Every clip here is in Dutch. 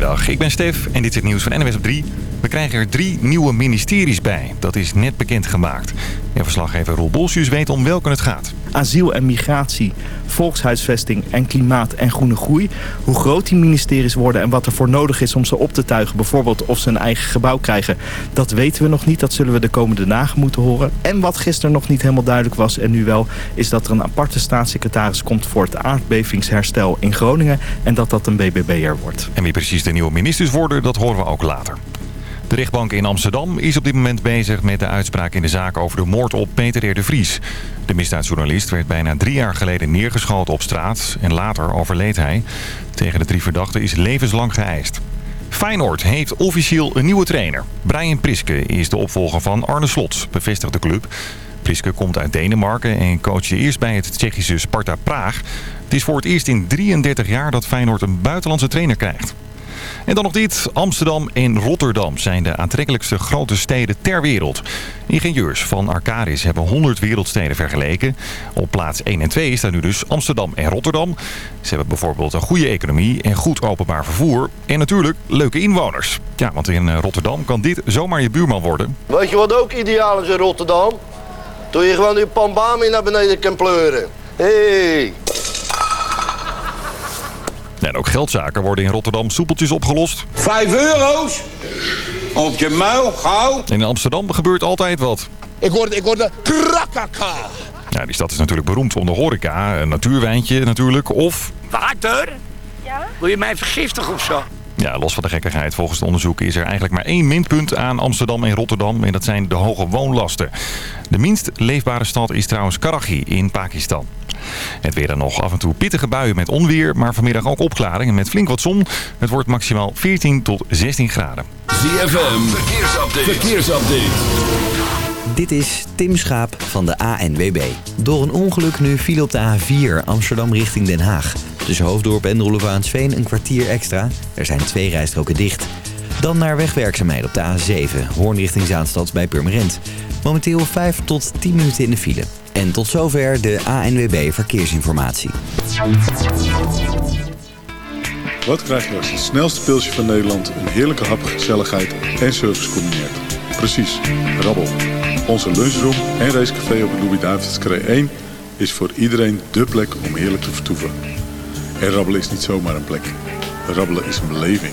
Goedemiddag, ik ben Stef en dit is het nieuws van NWS op 3. We krijgen er drie nieuwe ministeries bij. Dat is net bekendgemaakt. En verslaggever Roel Bolsius weet om welke het gaat. Asiel en migratie, volkshuisvesting en klimaat en groene groei. Hoe groot die ministeries worden en wat er voor nodig is om ze op te tuigen. Bijvoorbeeld of ze een eigen gebouw krijgen. Dat weten we nog niet. Dat zullen we de komende dagen moeten horen. En wat gisteren nog niet helemaal duidelijk was en nu wel... is dat er een aparte staatssecretaris komt voor het aardbevingsherstel in Groningen. En dat dat een BBB'er wordt. En wie precies de nieuwe ministers worden, dat horen we ook later. De rechtbank in Amsterdam is op dit moment bezig met de uitspraak in de zaak over de moord op Peter de Vries. De misdaadjournalist werd bijna drie jaar geleden neergeschoten op straat en later overleed hij. Tegen de drie verdachten is levenslang geëist. Feyenoord heeft officieel een nieuwe trainer. Brian Priske is de opvolger van Arne Slot, bevestigt de club. Priske komt uit Denemarken en coachte eerst bij het Tsjechische Sparta Praag. Het is voor het eerst in 33 jaar dat Feyenoord een buitenlandse trainer krijgt. En dan nog dit. Amsterdam en Rotterdam zijn de aantrekkelijkste grote steden ter wereld. Ingenieurs van Arcaris hebben 100 wereldsteden vergeleken. Op plaats 1 en 2 staan nu dus Amsterdam en Rotterdam. Ze hebben bijvoorbeeld een goede economie en goed openbaar vervoer. En natuurlijk leuke inwoners. Ja, want in Rotterdam kan dit zomaar je buurman worden. Weet je wat ook ideaal is in Rotterdam? Toen je gewoon je pambami naar beneden kan pleuren. Hey. En ook geldzaken worden in Rotterdam soepeltjes opgelost. 5 euro's? Op je muil, gauw. In Amsterdam gebeurt altijd wat. Ik hoorde, ik hoorde krakaka. Ja, die stad is natuurlijk beroemd om de horeca. Een natuurwijntje natuurlijk. Of... Water? Ja? Wil je mij vergiftigen of zo? Ja, los van de gekkigheid, volgens het onderzoek is er eigenlijk maar één minpunt aan Amsterdam en Rotterdam. En dat zijn de hoge woonlasten. De minst leefbare stad is trouwens Karachi in Pakistan. Het weer dan nog af en toe pittige buien met onweer, maar vanmiddag ook opklaringen met flink wat zon. Het wordt maximaal 14 tot 16 graden. ZFM, verkeersupdate. verkeersupdate. Dit is Tim Schaap van de ANWB. Door een ongeluk nu viel op de A4 Amsterdam richting Den Haag. Tussen Hoofddorp en Roelevaansveen een kwartier extra. Er zijn twee rijstroken dicht. Dan naar wegwerkzaamheden op de A7, Hoorn richting Zaanstad bij Purmerend. Momenteel 5 tot 10 minuten in de file. En tot zover de ANWB Verkeersinformatie. Wat krijg je als het snelste pilsje van Nederland... een heerlijke hap, gezelligheid en service combineert? Precies, rabbel. Onze lunchroom en racecafé op de Louis-David's 1... is voor iedereen dé plek om heerlijk te vertoeven. En rabbelen is niet zomaar een plek. Rabbelen is een beleving.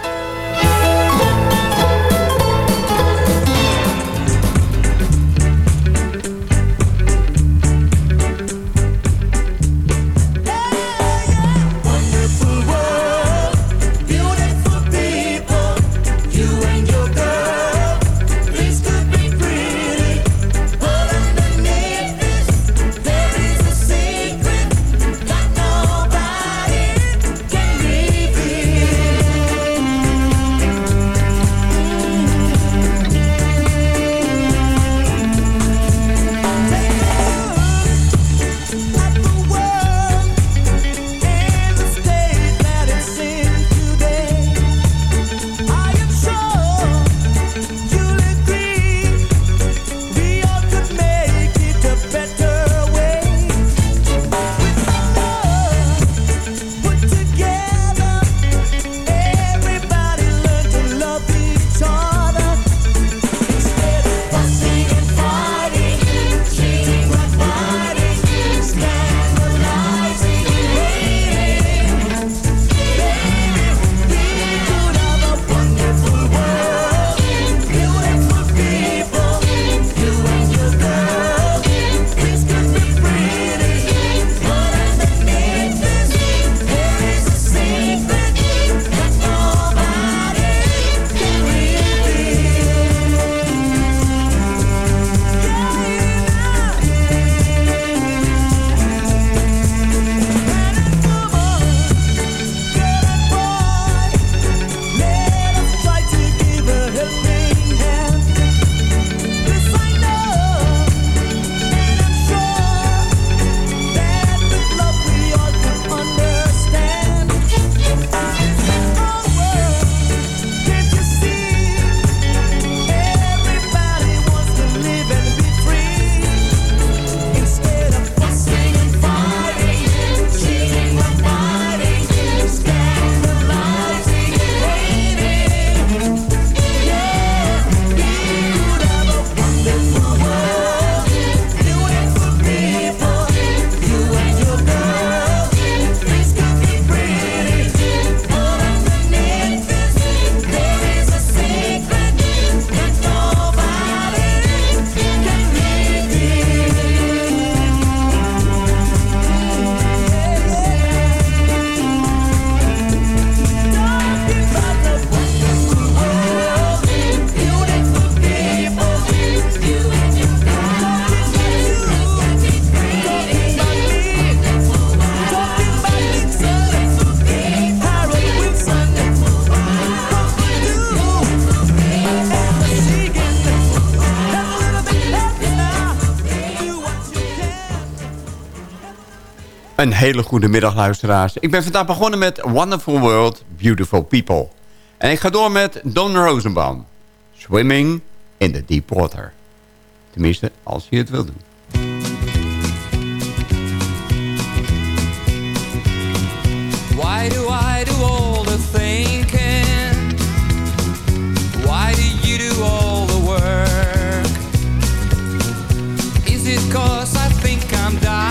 Een hele goede middag, luisteraars. Ik ben vandaag begonnen met Wonderful World, Beautiful People. En ik ga door met Don Rosenbaum. Swimming in the Deep Water. Tenminste, als je het wil doen. Why do I do all the thinking? Why do you do all the work? Is it cause I think I'm dying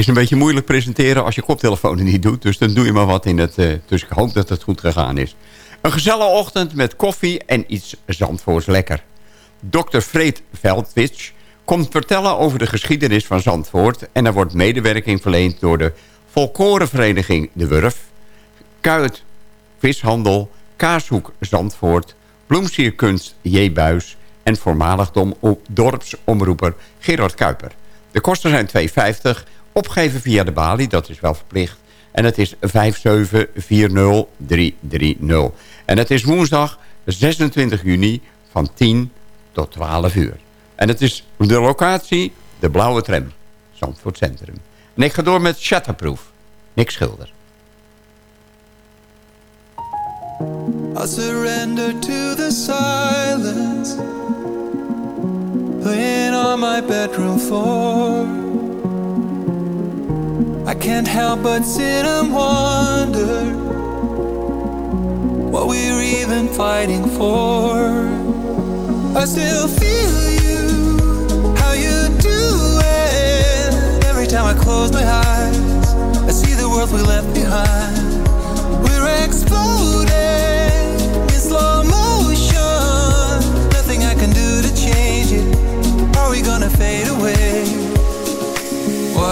is een beetje moeilijk presenteren als je koptelefoon het niet doet. Dus dan doe je maar wat in het... eh, dus ik hoop dat het goed gegaan is. Een gezellige ochtend met koffie en iets Zandvoorts lekker. Dr. Freed Veldwitsch komt vertellen over de geschiedenis van Zandvoort... en er wordt medewerking verleend door de Volkorenvereniging De Wurf... Kuit Vishandel, Kaashoek Zandvoort... Bloemsierkunst J. Buis... en voormalig dorpsomroeper Gerard Kuiper. De kosten zijn 2,50. Opgeven via de balie, dat is wel verplicht. En het is 5740330. En het is woensdag 26 juni van 10 tot 12 uur. En het is de locatie, de blauwe tram, Zandvoort Centrum. En ik ga door met Shatterproof, Nick Schilder. I surrender to the silence Laying on my bedroom floor I can't help but sit and wonder What we're even fighting for. I still feel you How you do it. Every time I close my eyes I see the world we left behind. We're exploding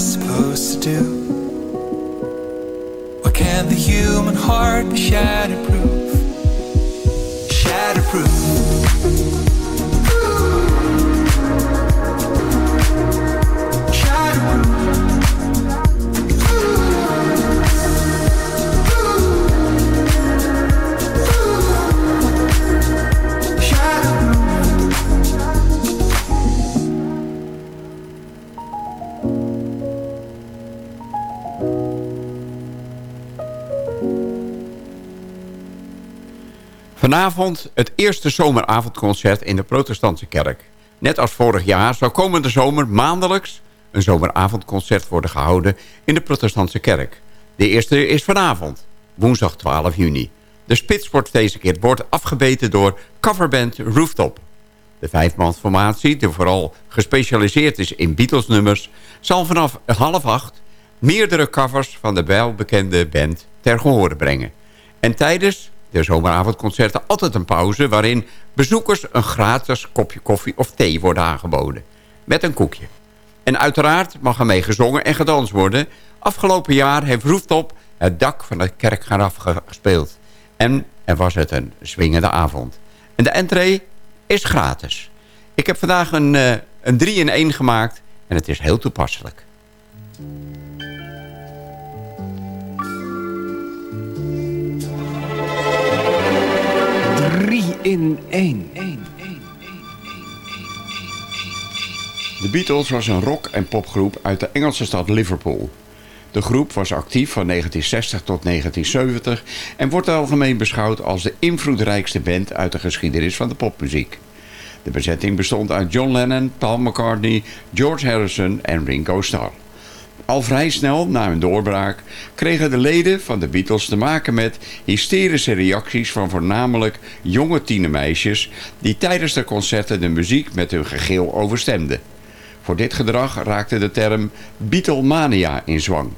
Supposed to do? Why can't the human heart be shatterproof? Shatterproof. Vanavond het eerste zomeravondconcert in de protestantse kerk. Net als vorig jaar zal komende zomer maandelijks een zomeravondconcert worden gehouden in de protestantse kerk. De eerste is vanavond, woensdag 12 juni. De spits wordt deze keer wordt afgebeten door coverband Rooftop. De vijfmansformatie, die vooral gespecialiseerd is in Beatles-nummers... zal vanaf half acht meerdere covers van de welbekende band ter gehore brengen. En tijdens de zomeravondconcerten altijd een pauze... waarin bezoekers een gratis kopje koffie of thee worden aangeboden. Met een koekje. En uiteraard mag er mee gezongen en gedanst worden. Afgelopen jaar heeft Rooftop het dak van de kerk gaan gespeeld. En er was het een swingende avond. En de entree is gratis. Ik heb vandaag een, uh, een 3 in 1 gemaakt en het is heel toepasselijk. In één. De Beatles was een rock- en popgroep uit de Engelse stad Liverpool. De groep was actief van 1960 tot 1970 en wordt algemeen beschouwd als de invloedrijkste band uit de geschiedenis van de popmuziek. De bezetting bestond uit John Lennon, Paul McCartney, George Harrison en Ringo Starr. Al vrij snel na hun doorbraak kregen de leden van de Beatles te maken met hysterische reacties van voornamelijk jonge tienermeisjes die tijdens de concerten de muziek met hun gegil overstemden. Voor dit gedrag raakte de term Beatlemania in zwang.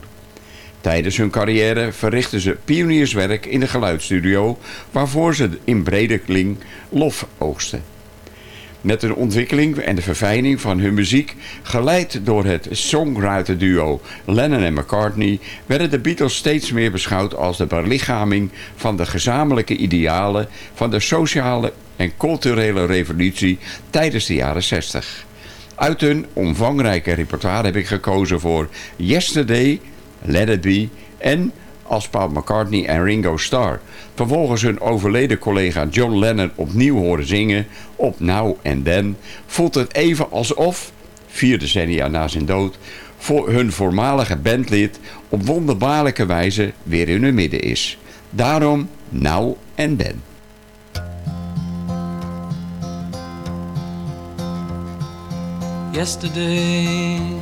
Tijdens hun carrière verrichtten ze pionierswerk in de geluidsstudio waarvoor ze in brede kling lof oogsten. Met de ontwikkeling en de verfijning van hun muziek, geleid door het songwriter-duo Lennon en McCartney, werden de Beatles steeds meer beschouwd als de belichaming van de gezamenlijke idealen van de sociale en culturele revolutie tijdens de jaren 60. Uit hun omvangrijke repertoire heb ik gekozen voor Yesterday, Let It Be en als Paul McCartney en Ringo Starr vervolgens hun overleden collega John Lennon opnieuw horen zingen op Now and Then, voelt het even alsof, vier decennia na zijn dood, voor hun voormalige bandlid op wonderbaarlijke wijze weer in hun midden is. Daarom Now and Then. Yesterday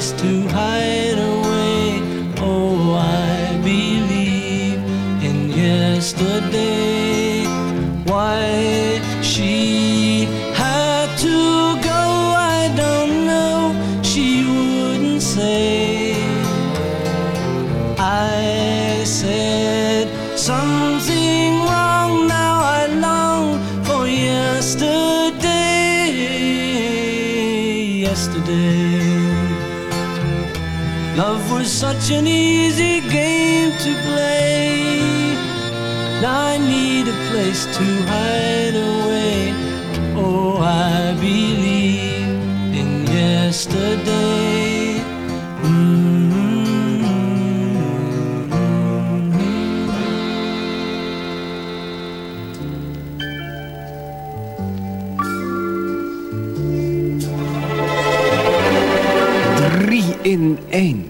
Place to hide away. Oh, I believe in yesterday. Such an easy game to play. Now I need a place to hide away. Oh, I believe in yesterday. Drie in één.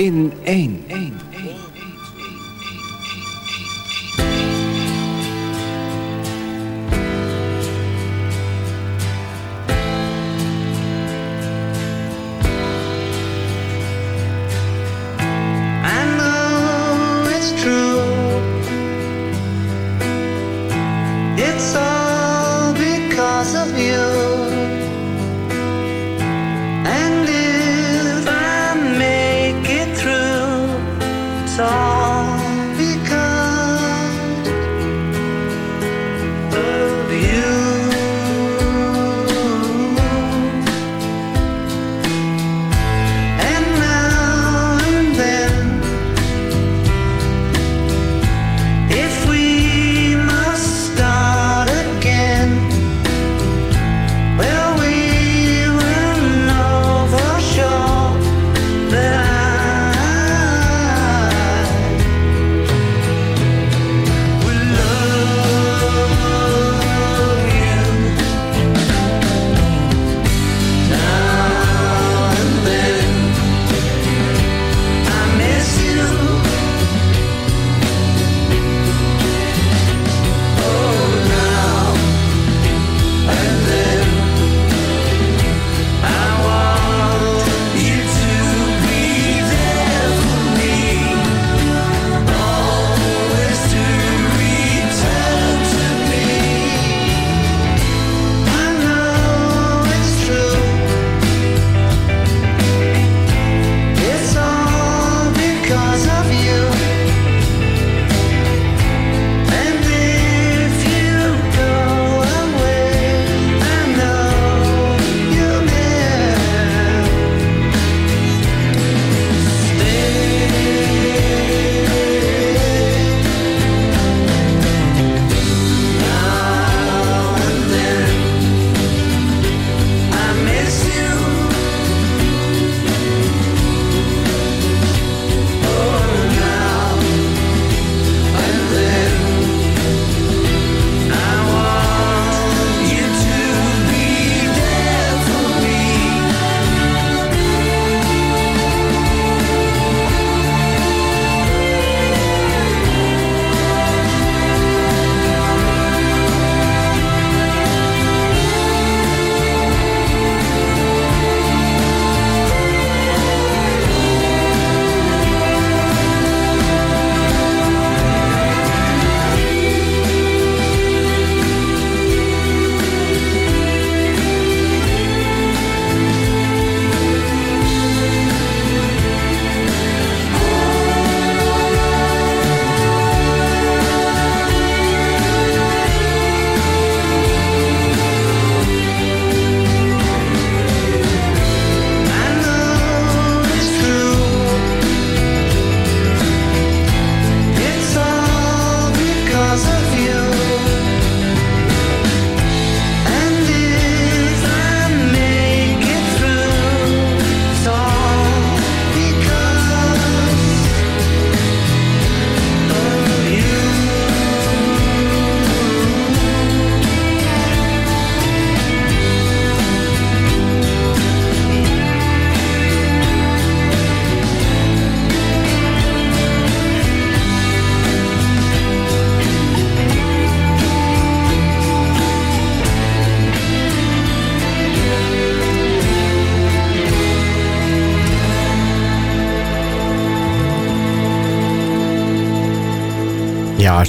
in één.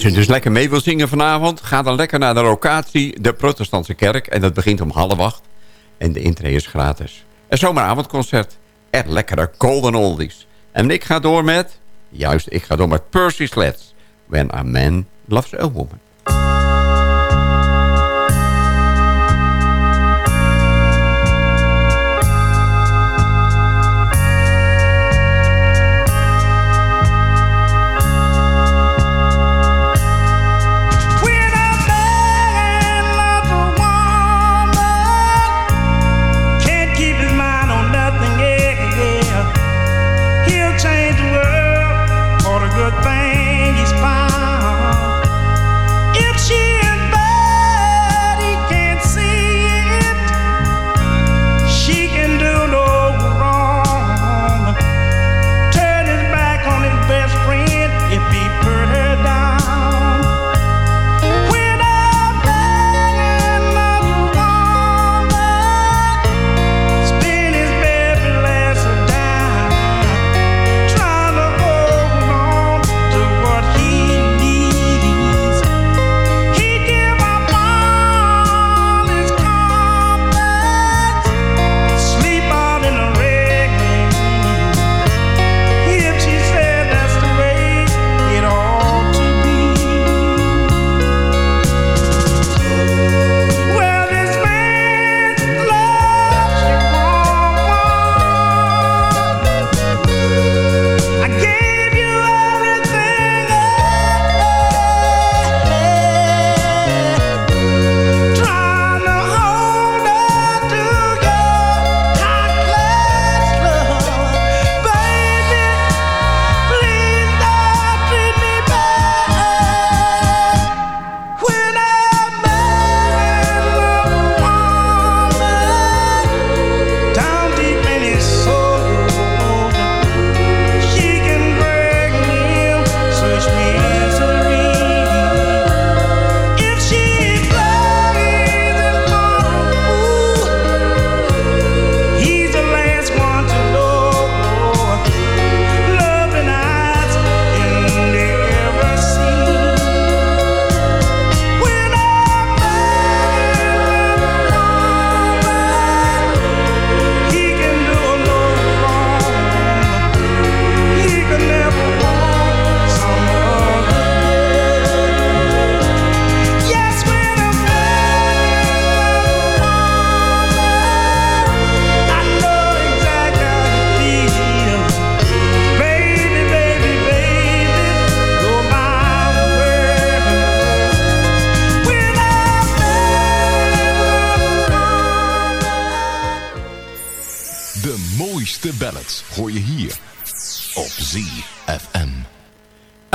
als je dus lekker mee wil zingen vanavond... ga dan lekker naar de locatie, de protestantse kerk. En dat begint om half acht. En de intree is gratis. En zomeravondconcert. en lekkere golden oldies. En ik ga door met... Juist, ik ga door met Percy Sledge, When a man loves a woman.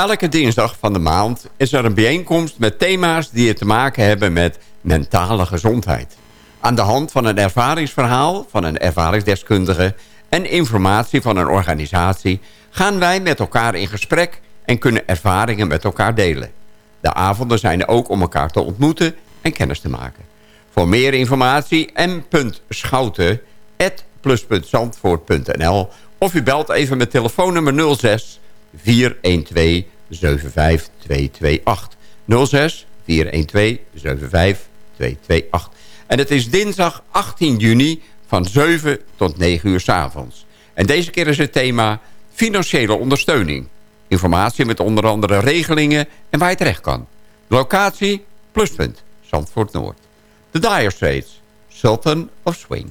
Elke dinsdag van de maand is er een bijeenkomst met thema's die te maken hebben met mentale gezondheid. Aan de hand van een ervaringsverhaal van een ervaringsdeskundige en informatie van een organisatie gaan wij met elkaar in gesprek en kunnen ervaringen met elkaar delen. De avonden zijn er ook om elkaar te ontmoeten en kennis te maken. Voor meer informatie m.schouten.plus.zandvoort.nl of u belt even met telefoonnummer 06 412 75228. 06 412 75228. En het is dinsdag 18 juni van 7 tot 9 uur s avonds. En deze keer is het thema financiële ondersteuning. Informatie met onder andere regelingen en waar je terecht kan. Locatie, pluspunt, Zandvoort Noord. The Dire Straits, Sultan of Swing.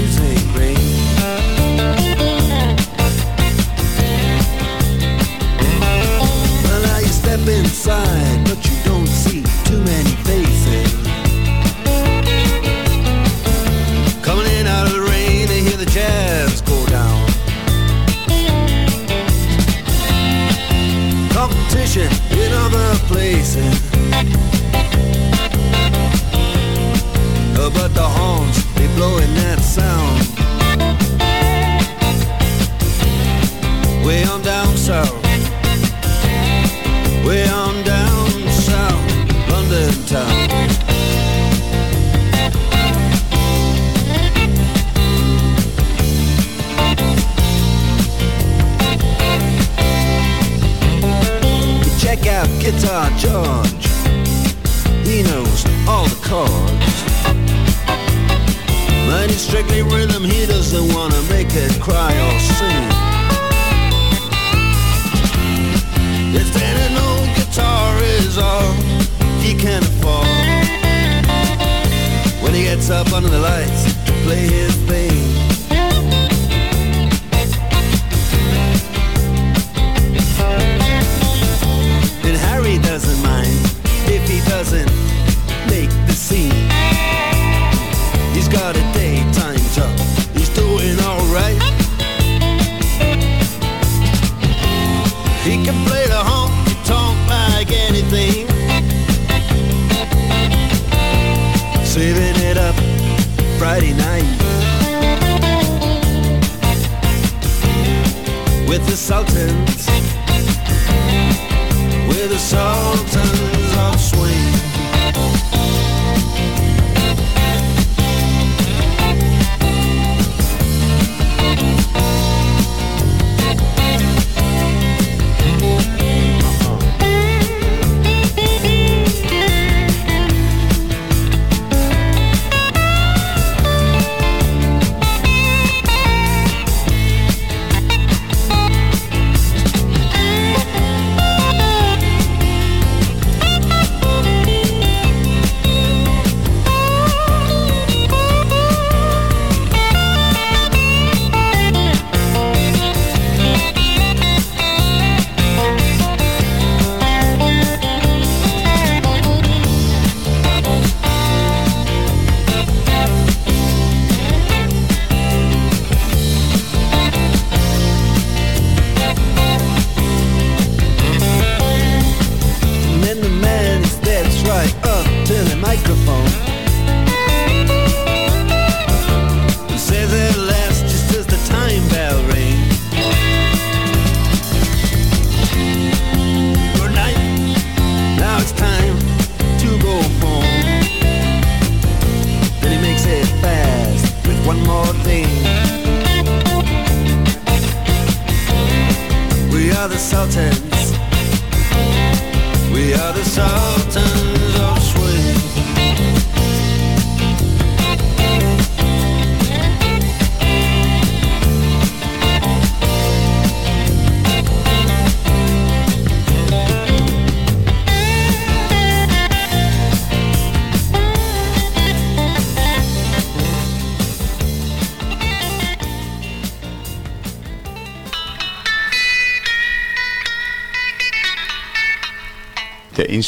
too many faces. Coming in out of the rain, they hear the jazz go down. Competition in other places. Uh, But the horns, they blowing that sound. Way on down south.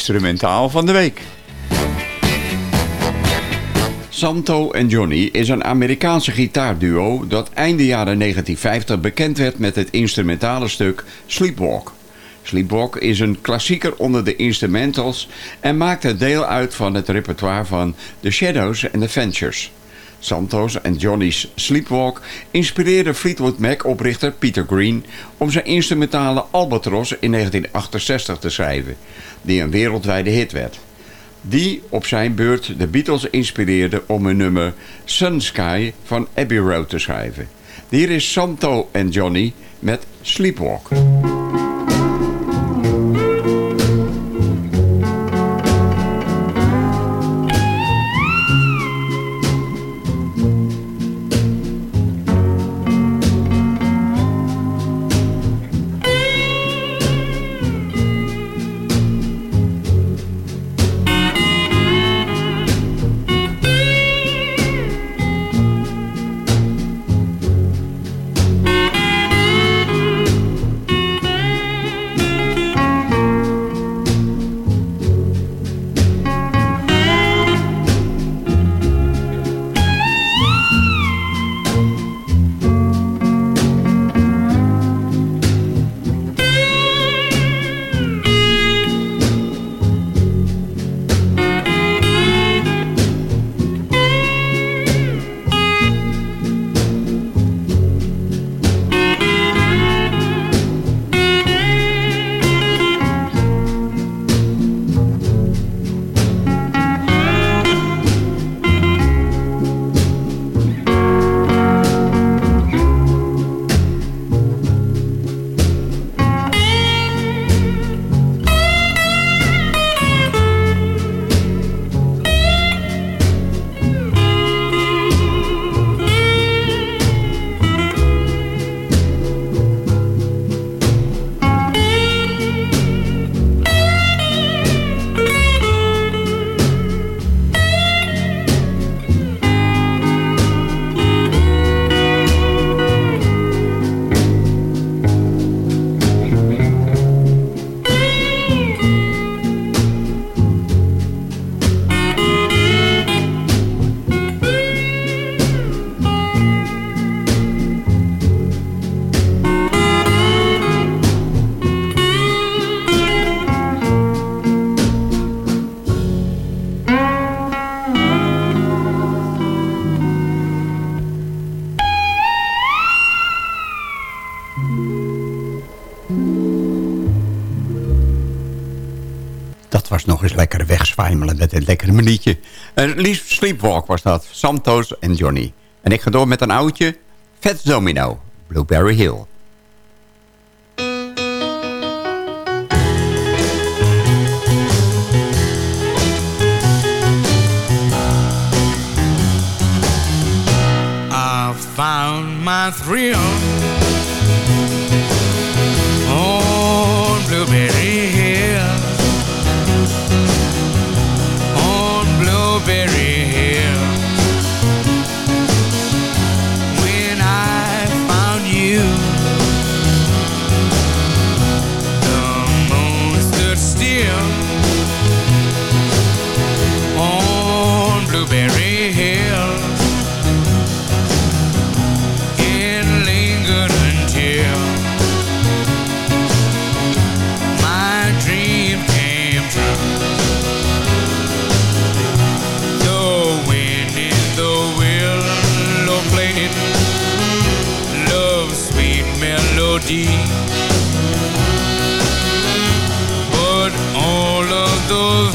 Instrumentaal van de week. Santo en Johnny is een Amerikaanse gitaarduo dat einde jaren 1950 bekend werd met het instrumentale stuk Sleepwalk. Sleepwalk is een klassieker onder de instrumentals en maakte deel uit van het repertoire van The Shadows en The Ventures. Santos en Johnny's Sleepwalk inspireerde Fleetwood Mac-oprichter Peter Green om zijn instrumentale Albatross in 1968 te schrijven, die een wereldwijde hit werd. Die op zijn beurt de Beatles inspireerde om een nummer Sun Sky van Abbey Road te schrijven. Hier is Santo en Johnny met Sleepwalk. Met een lekker minuutje. Een liefst sleepwalk was dat. Santos en Johnny. En ik ga door met een oudje. Fats Domino. Blueberry Hill. I found my thrill on Blueberry Blueberry melody. But all of those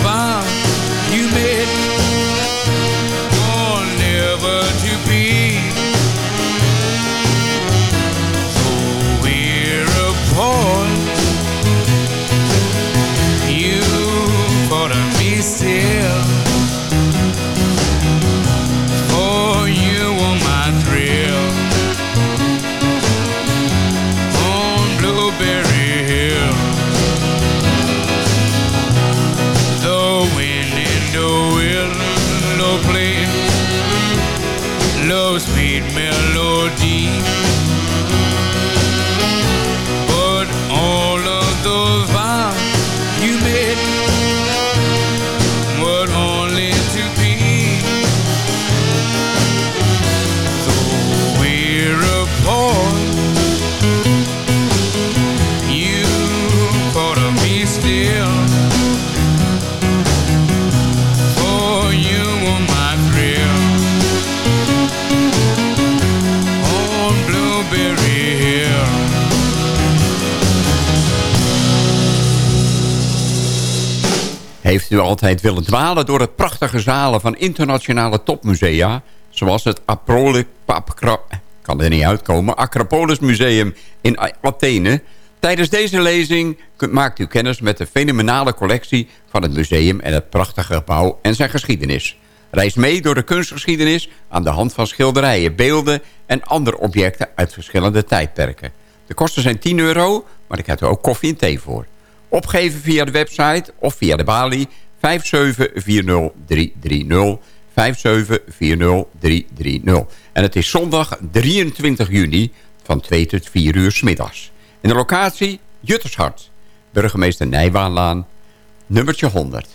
U altijd willen dwalen door het prachtige zalen van internationale topmusea... zoals het kan er niet uitkomen, Acropolis Museum in Athene... Tijdens deze lezing maakt u kennis met de fenomenale collectie van het museum... en het prachtige gebouw en zijn geschiedenis. Reis mee door de kunstgeschiedenis aan de hand van schilderijen, beelden... en andere objecten uit verschillende tijdperken. De kosten zijn 10 euro, maar ik heb er ook koffie en thee voor. Opgeven via de website of via de balie 5740330. 5740330. En het is zondag 23 juni van 2 tot 4 uur s middags. In de locatie Juttershart, burgemeester Nijbaanlaan, nummertje 100.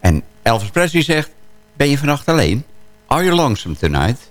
En Elvis Presley zegt, ben je vannacht alleen? Are you lonesome tonight?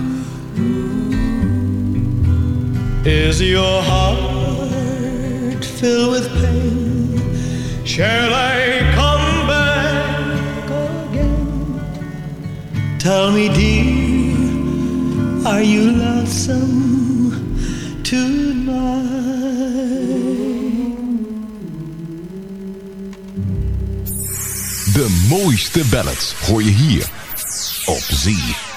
Is your heart filled with pain? Shall I come back again? Tell me, dear, are you lonesome tonight? De mooiste ballads hoor je hier op ZFM.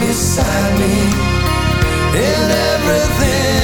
beside me in everything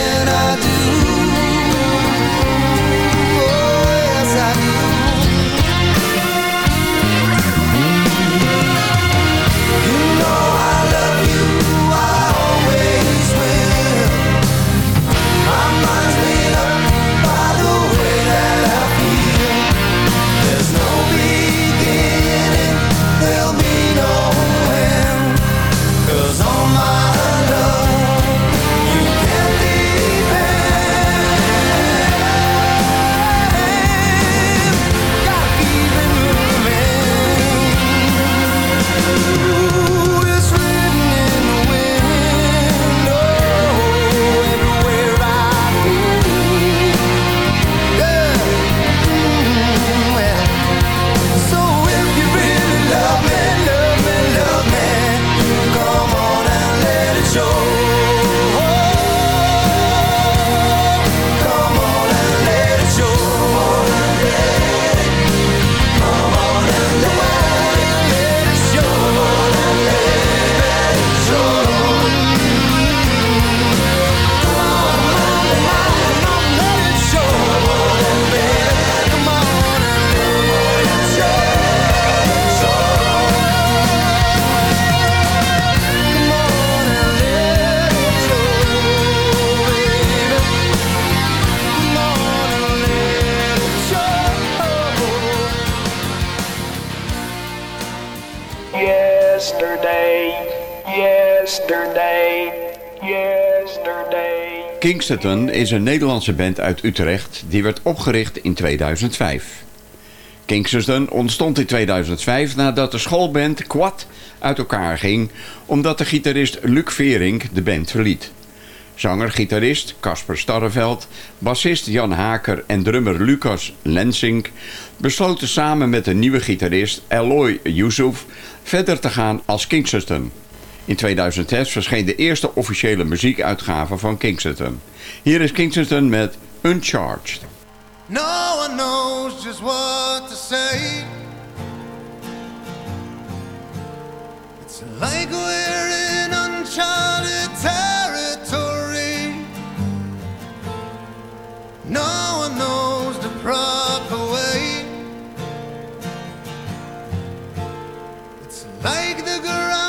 Kingston is een Nederlandse band uit Utrecht die werd opgericht in 2005. Kingston ontstond in 2005 nadat de schoolband Quad uit elkaar ging... omdat de gitarist Luc Vering de band verliet. Zanger-gitarist Casper Starreveld, bassist Jan Haker en drummer Lucas Lensink... besloten samen met de nieuwe gitarist Eloy Youssouf verder te gaan als Kingston... In 2006 verscheen de eerste officiële muziekuitgave van Kingston. Hier is Kingston met Uncharged. No one knows just what to say It's like we're in uncharted territory No one knows the proper way It's like the ground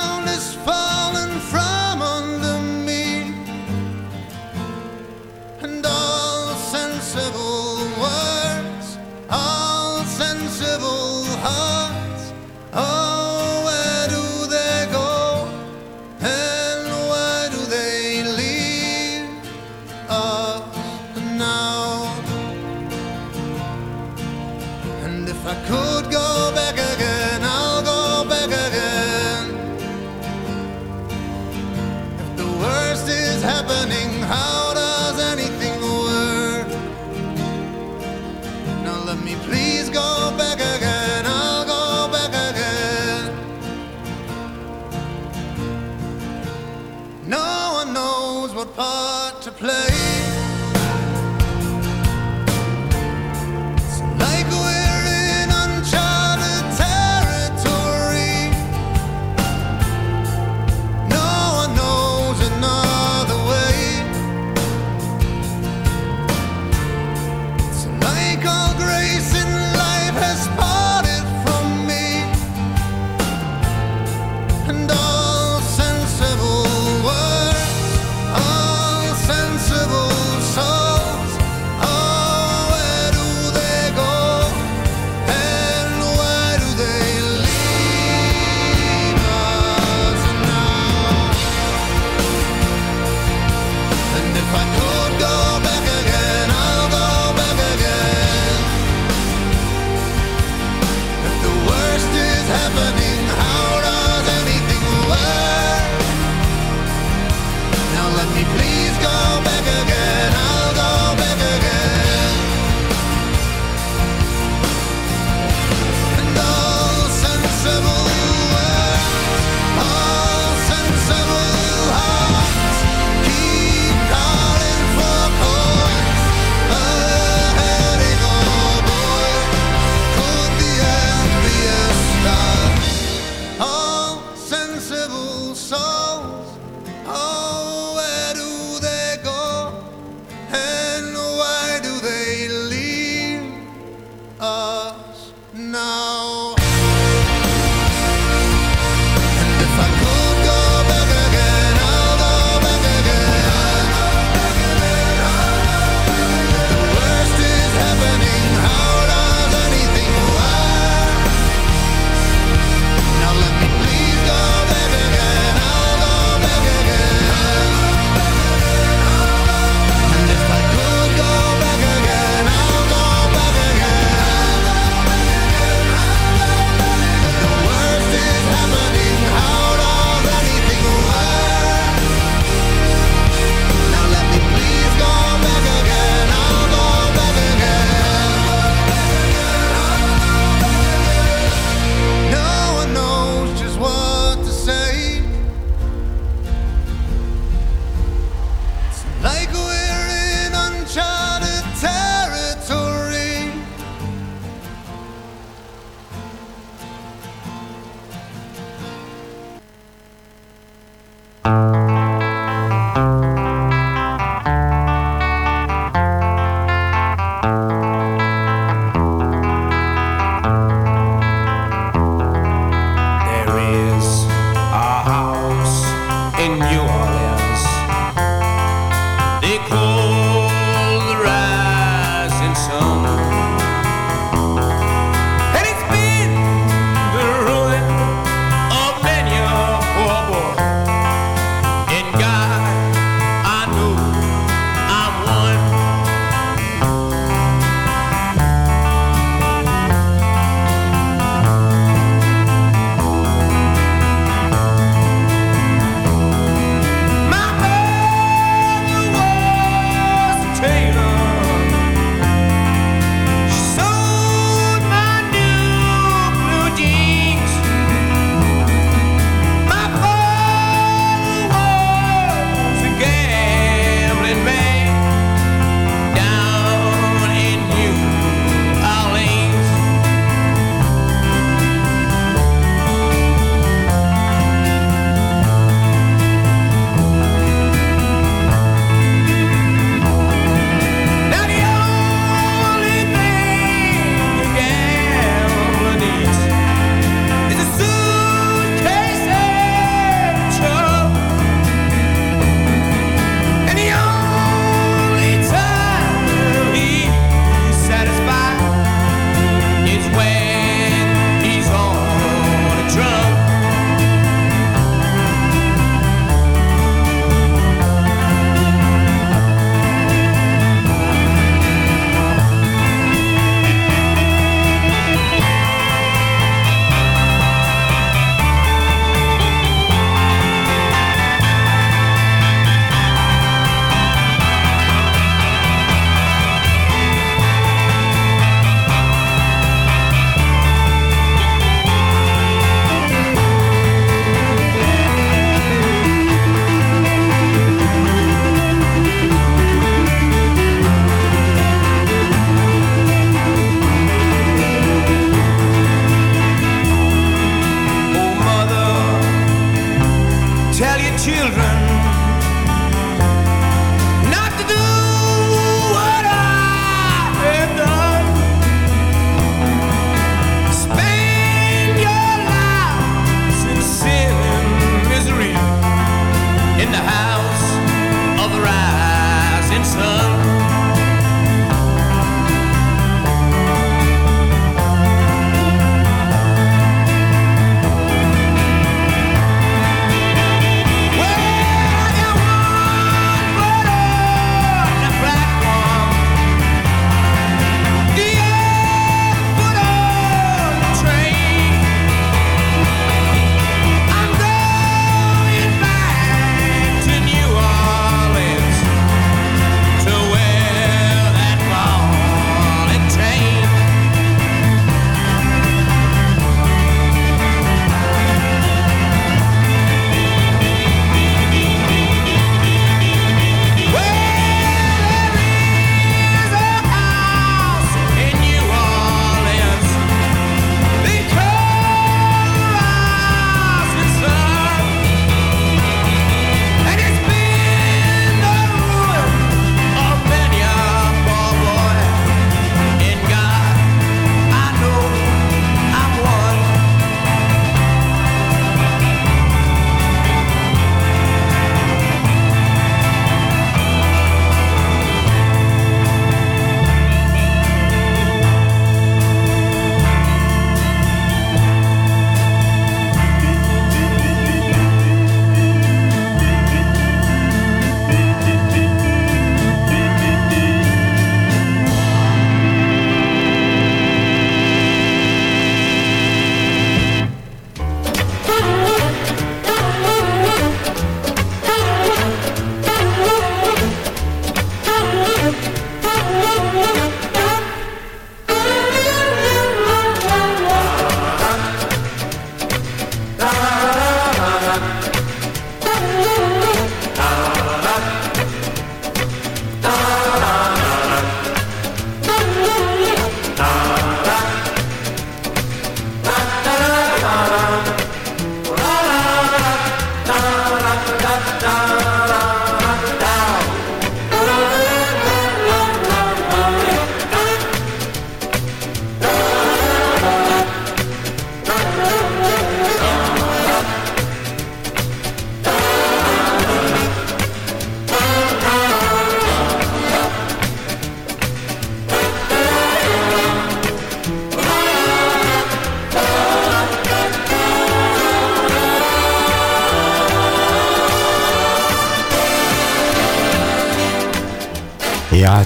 part to play.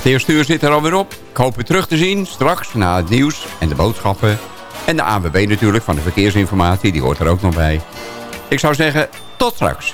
Het eerste uur zit er alweer op. Ik hoop u terug te zien straks na het nieuws en de boodschappen. En de ANWB natuurlijk van de verkeersinformatie, die hoort er ook nog bij. Ik zou zeggen, tot straks.